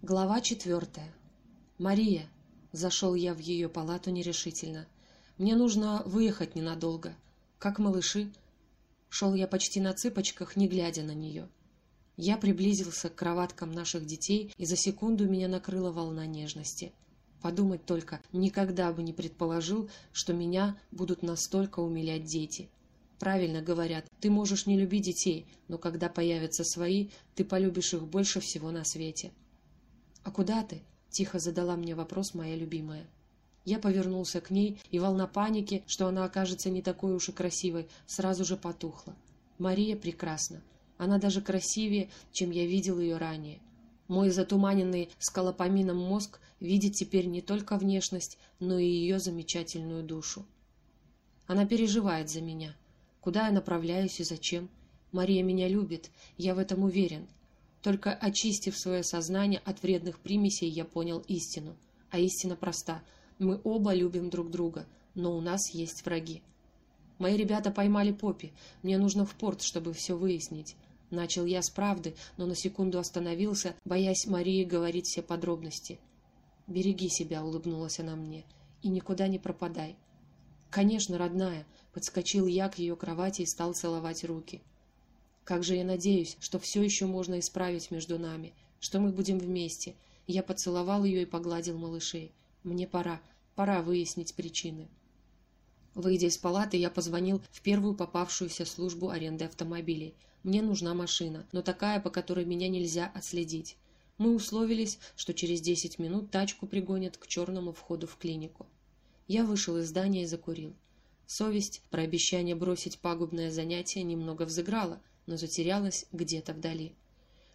Глава четвертая. «Мария!» – зашел я в ее палату нерешительно. «Мне нужно выехать ненадолго. Как малыши?» Шел я почти на цыпочках, не глядя на нее. Я приблизился к кроваткам наших детей, и за секунду меня накрыла волна нежности. Подумать только, никогда бы не предположил, что меня будут настолько умилять дети. Правильно говорят, ты можешь не любить детей, но когда появятся свои, ты полюбишь их больше всего на свете. «А куда ты?» — тихо задала мне вопрос моя любимая. Я повернулся к ней, и волна паники, что она окажется не такой уж и красивой, сразу же потухла. Мария прекрасна. Она даже красивее, чем я видел ее ранее. Мой затуманенный скалопамином мозг видит теперь не только внешность, но и ее замечательную душу. Она переживает за меня. Куда я направляюсь и зачем? Мария меня любит, я в этом уверен. Только очистив свое сознание от вредных примесей, я понял истину. А истина проста. Мы оба любим друг друга, но у нас есть враги. Мои ребята поймали Поппи. Мне нужно в порт, чтобы все выяснить. Начал я с правды, но на секунду остановился, боясь Марии говорить все подробности. «Береги себя», — улыбнулась она мне, — «и никуда не пропадай». «Конечно, родная», — подскочил я к ее кровати и стал целовать руки. Как же я надеюсь, что все еще можно исправить между нами, что мы будем вместе. Я поцеловал ее и погладил малышей. Мне пора, пора выяснить причины. Выйдя из палаты, я позвонил в первую попавшуюся службу аренды автомобилей. Мне нужна машина, но такая, по которой меня нельзя отследить. Мы условились, что через 10 минут тачку пригонят к черному входу в клинику. Я вышел из здания и закурил. Совесть про обещание бросить пагубное занятие немного взыграла, но затерялась где-то вдали.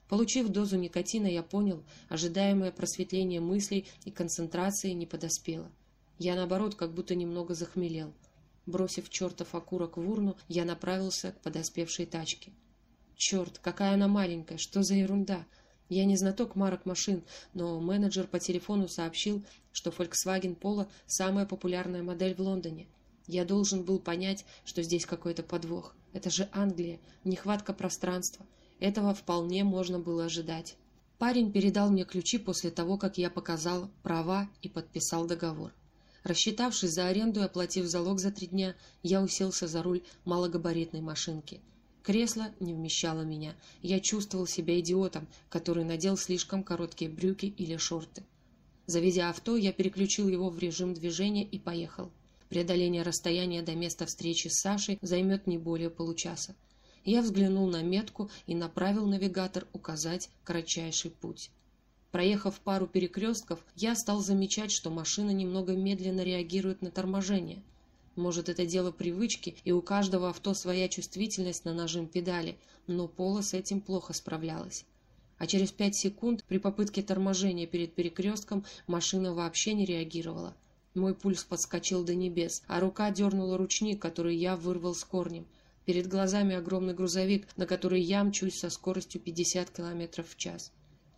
Получив дозу никотина, я понял, ожидаемое просветление мыслей и концентрации не подоспело. Я, наоборот, как будто немного захмелел. Бросив чертов окурок в урну, я направился к подоспевшей тачке. Черт, какая она маленькая, что за ерунда! Я не знаток марок машин, но менеджер по телефону сообщил, что Volkswagen Polo – самая популярная модель в Лондоне – я должен был понять, что здесь какой-то подвох. Это же Англия, нехватка пространства. Этого вполне можно было ожидать. Парень передал мне ключи после того, как я показал права и подписал договор. Рассчитавшись за аренду и оплатив залог за три дня, я уселся за руль малогабаритной машинки. Кресло не вмещало меня. Я чувствовал себя идиотом, который надел слишком короткие брюки или шорты. Заведя авто, я переключил его в режим движения и поехал. Преодоление расстояния до места встречи с Сашей займет не более получаса. Я взглянул на метку и направил навигатор указать кратчайший путь. Проехав пару перекрестков, я стал замечать, что машина немного медленно реагирует на торможение. Может, это дело привычки, и у каждого авто своя чувствительность на нажим педали, но Пола с этим плохо справлялась. А через пять секунд при попытке торможения перед перекрестком машина вообще не реагировала. Мой пульс подскочил до небес, а рука дернула ручник, который я вырвал с корнем. Перед глазами огромный грузовик, на который я мчусь со скоростью 50 км в час.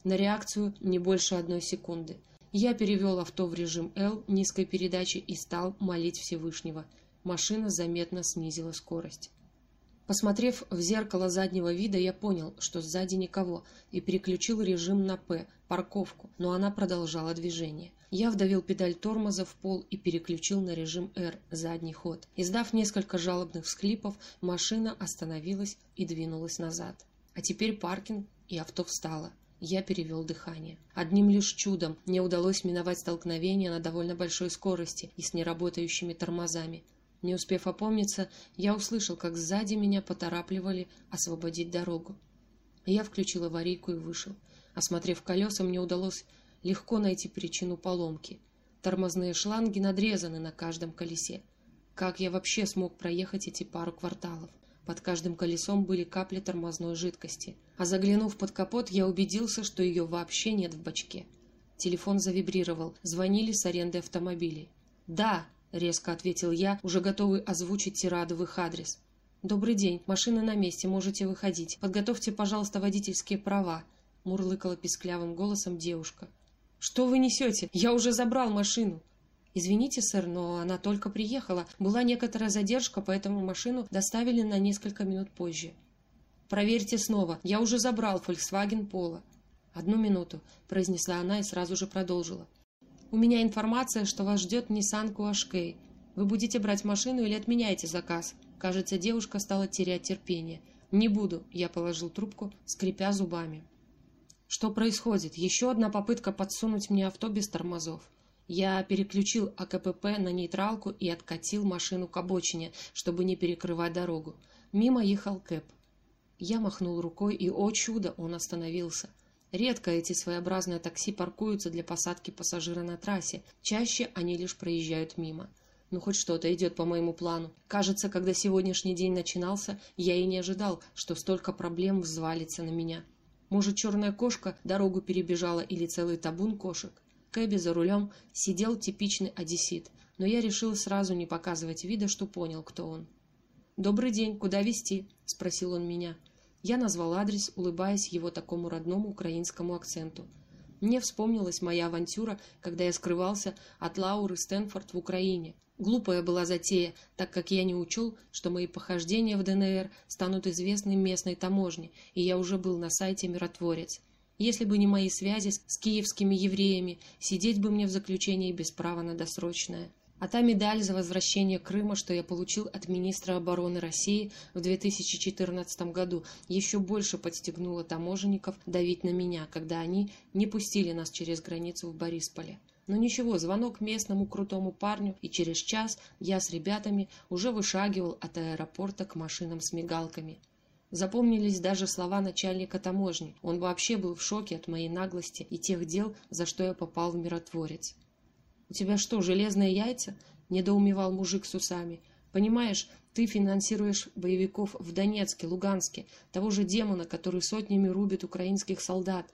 На реакцию не больше одной секунды. Я перевел авто в режим L низкой передачи и стал молить Всевышнего. Машина заметно снизила скорость. Посмотрев в зеркало заднего вида, я понял, что сзади никого, и переключил режим на «П» – парковку, но она продолжала движение. Я вдавил педаль тормоза в пол и переключил на режим «Р» – задний ход. Издав несколько жалобных всхлипов, машина остановилась и двинулась назад. А теперь паркинг, и авто встало. Я перевел дыхание. Одним лишь чудом мне удалось миновать столкновение на довольно большой скорости и с неработающими тормозами. Не успев опомниться, я услышал, как сзади меня поторапливали освободить дорогу. Я включил аварийку и вышел. Осмотрев колеса, мне удалось легко найти причину поломки. Тормозные шланги надрезаны на каждом колесе. Как я вообще смог проехать эти пару кварталов? Под каждым колесом были капли тормозной жидкости. А заглянув под капот, я убедился, что ее вообще нет в бачке. Телефон завибрировал. Звонили с аренды автомобилей. «Да!» резко ответил я, уже готовый озвучить тираду в их адрес. «Добрый день. Машина на месте. Можете выходить. Подготовьте, пожалуйста, водительские права», — мурлыкала писклявым голосом девушка. «Что вы несете? Я уже забрал машину!» «Извините, сэр, но она только приехала. Была некоторая задержка, поэтому машину доставили на несколько минут позже». «Проверьте снова. Я уже забрал Volkswagen Polo». «Одну минуту», — произнесла она и сразу же продолжила. «У меня информация, что вас ждет Nissan Qashqai. Вы будете брать машину или отменяете заказ?» Кажется, девушка стала терять терпение. «Не буду», — я положил трубку, скрипя зубами. Что происходит? Еще одна попытка подсунуть мне авто без тормозов. Я переключил АКПП на нейтралку и откатил машину к обочине, чтобы не перекрывать дорогу. Мимо ехал Кэп. Я махнул рукой, и, о чудо, он остановился. Редко эти своеобразные такси паркуются для посадки пассажира на трассе, чаще они лишь проезжают мимо. Ну, хоть что-то идет по моему плану. Кажется, когда сегодняшний день начинался, я и не ожидал, что столько проблем взвалится на меня. Может, черная кошка дорогу перебежала или целый табун кошек? Кэби за рулем сидел типичный одессит, но я решил сразу не показывать вида, что понял, кто он. «Добрый день, куда везти?» – спросил он меня. Я назвал адрес, улыбаясь его такому родному украинскому акценту. Мне вспомнилась моя авантюра, когда я скрывался от Лауры Стэнфорд в Украине. Глупая была затея, так как я не учел, что мои похождения в ДНР станут известны местной таможне, и я уже был на сайте «Миротворец». Если бы не мои связи с киевскими евреями, сидеть бы мне в заключении без права на досрочное. А та медаль за возвращение Крыма, что я получил от министра обороны России в 2014 году, еще больше подстегнула таможенников давить на меня, когда они не пустили нас через границу в Борисполе. Но ничего, звонок местному крутому парню, и через час я с ребятами уже вышагивал от аэропорта к машинам с мигалками. Запомнились даже слова начальника таможни. Он вообще был в шоке от моей наглости и тех дел, за что я попал в миротворец. «У тебя что, железные яйца?» – недоумевал мужик с усами. «Понимаешь, ты финансируешь боевиков в Донецке, Луганске, того же демона, который сотнями рубит украинских солдат.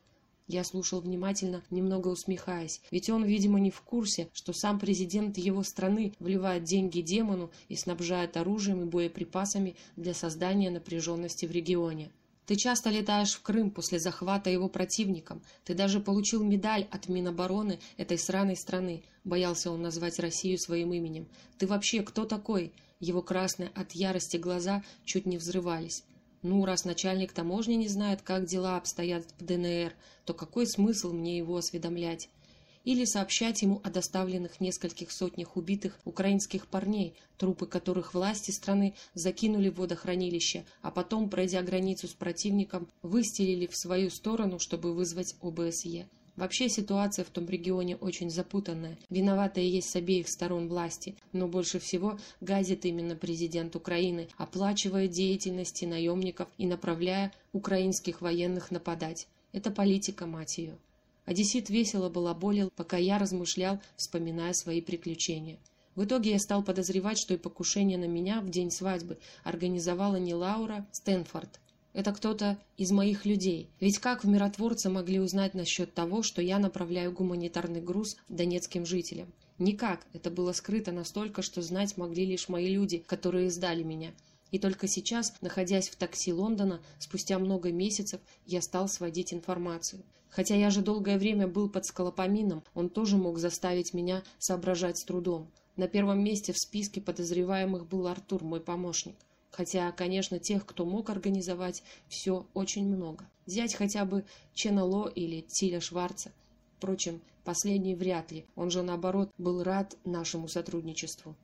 Я слушал внимательно, немного усмехаясь, ведь он, видимо, не в курсе, что сам президент его страны вливает деньги демону и снабжает оружием и боеприпасами для создания напряженности в регионе. Ты часто летаешь в Крым после захвата его противником. Ты даже получил медаль от Минобороны этой сраной страны. Боялся он назвать Россию своим именем. Ты вообще кто такой? Его красные от ярости глаза чуть не взрывались. Ну, раз начальник таможни не знает, как дела обстоят в ДНР, то какой смысл мне его осведомлять? Или сообщать ему о доставленных нескольких сотнях убитых украинских парней, трупы которых власти страны закинули в водохранилище, а потом, пройдя границу с противником, выстелили в свою сторону, чтобы вызвать ОБСЕ. Вообще ситуация в том регионе очень запутанная. Виноватые есть с обеих сторон власти, но больше всего газит именно президент Украины, оплачивая деятельности наемников и направляя украинских военных нападать. Это политика, мать ее. Одессит весело балаболил, пока я размышлял, вспоминая свои приключения. В итоге я стал подозревать, что и покушение на меня в день свадьбы организовала не Лаура Стэнфорд, это кто-то из моих людей. Ведь как в миротворце могли узнать насчет того, что я направляю гуманитарный груз донецким жителям? Никак. Это было скрыто настолько, что знать могли лишь мои люди, которые сдали меня. И только сейчас, находясь в такси Лондона, спустя много месяцев, я стал сводить информацию. Хотя я же долгое время был под скалопамином, он тоже мог заставить меня соображать с трудом. На первом месте в списке подозреваемых был Артур, мой помощник. Хотя, конечно, тех, кто мог организовать все, очень много. Взять хотя бы Чена Ло или Тиля Шварца. Впрочем, последний вряд ли. Он же, наоборот, был рад нашему сотрудничеству.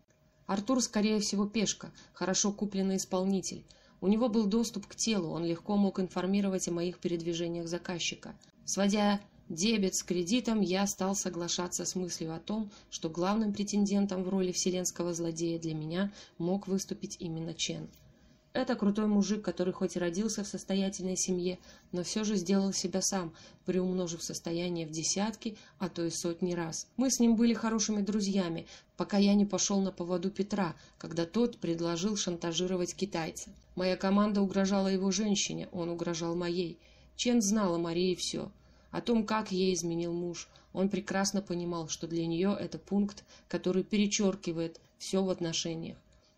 Артур, скорее всего, пешка, хорошо купленный исполнитель. У него был доступ к телу, он легко мог информировать о моих передвижениях заказчика. Сводя дебет с кредитом, я стал соглашаться с мыслью о том, что главным претендентом в роли вселенского злодея для меня мог выступить именно Чен. Это крутой мужик, который хоть и родился в состоятельной семье, но все же сделал себя сам, приумножив состояние в десятки, а то и сотни раз. Мы с ним были хорошими друзьями, пока я не пошел на поводу Петра, когда тот предложил шантажировать китайца. Моя команда угрожала его женщине, он угрожал моей. Чен знал о Марии все. О том, как ей изменил муж. Он прекрасно понимал, что для нее это пункт, который перечеркивает все в отношениях.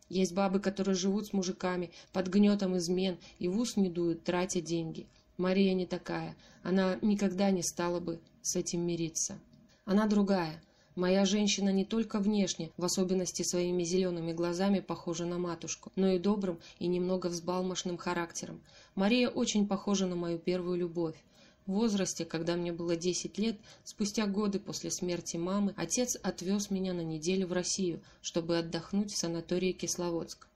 Есть бабы, которые живут с мужиками, под гнетом измен, и в ус не дуют, тратя деньги. Мария не такая. Она никогда не стала бы с этим мириться. Она другая. Моя женщина не только внешне, в особенности своими зелеными глазами, похожа на матушку, но и добрым и немного взбалмошным характером. Мария очень похожа на мою первую любовь. В возрасте, когда мне было 10 лет, спустя годы после смерти мамы, отец отвез меня на неделю в Россию, чтобы отдохнуть в санатории Кисловодск.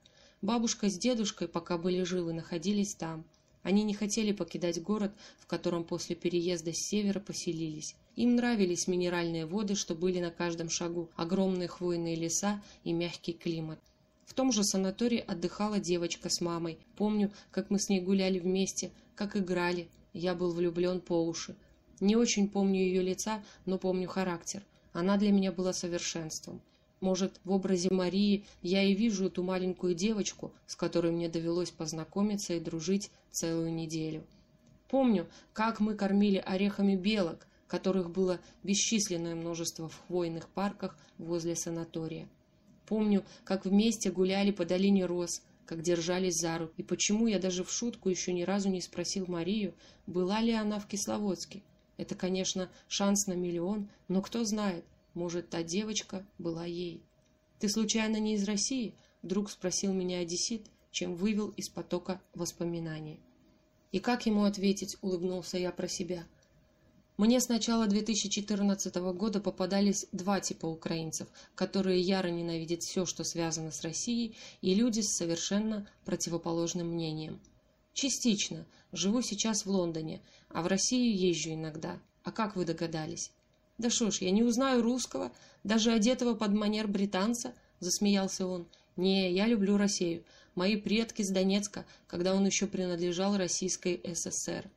Бабушка с дедушкой, пока были живы, находились там. Они не хотели покидать город, в котором после переезда с севера поселились. Им нравились минеральные воды, что были на каждом шагу, огромные хвойные леса и мягкий климат. В том же санатории отдыхала девочка с мамой. Помню, как мы с ней гуляли вместе, как играли, я был влюблен по уши. Не очень помню ее лица, но помню характер. Она для меня была совершенством. Может, в образе Марии я и вижу эту маленькую девочку, с которой мне довелось познакомиться и дружить целую неделю. Помню, как мы кормили орехами белок, которых было бесчисленное множество в хвойных парках возле санатория. Помню, как вместе гуляли по долине роз, как держались за руку, и почему я даже в шутку еще ни разу не спросил Марию, была ли она в Кисловодске. Это, конечно, шанс на миллион, но кто знает, может, та девочка была ей. «Ты случайно не из России?» — вдруг спросил меня одессит, чем вывел из потока воспоминаний. И как ему ответить, улыбнулся я про себя. Мне с начала 2014 года попадались два типа украинцев, которые яро ненавидят все, что связано с Россией, и люди с совершенно противоположным мнением. Частично. Живу сейчас в Лондоне, а в Россию езжу иногда. А как вы догадались? Да шо ж, я не узнаю русского, даже одетого под манер британца, засмеялся он. Не, я люблю Россию. Мои предки с Донецка, когда он еще принадлежал Российской ССР.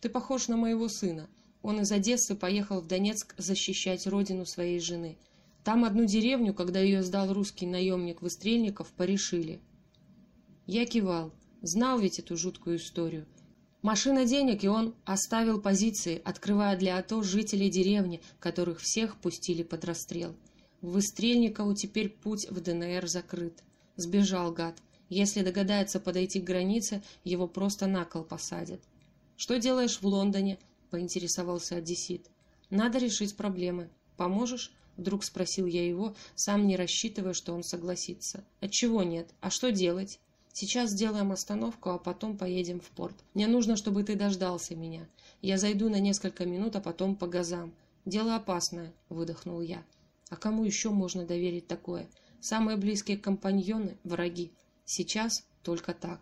Ты похож на моего сына. Он из Одессы поехал в Донецк защищать родину своей жены. Там одну деревню, когда ее сдал русский наемник Выстрельников, порешили. Я кивал. Знал ведь эту жуткую историю. Машина денег, и он оставил позиции, открывая для АТО жителей деревни, которых всех пустили под расстрел. Выстрельникову теперь путь в ДНР закрыт. Сбежал гад. Если догадается подойти к границе, его просто на кол посадят. «Что делаешь в Лондоне?» — поинтересовался одессит. «Надо решить проблемы. Поможешь?» — вдруг спросил я его, сам не рассчитывая, что он согласится. «Отчего нет? А что делать?» «Сейчас сделаем остановку, а потом поедем в порт. Мне нужно, чтобы ты дождался меня. Я зайду на несколько минут, а потом по газам. Дело опасное», — выдохнул я. «А кому еще можно доверить такое? Самые близкие компаньоны — враги. Сейчас только так».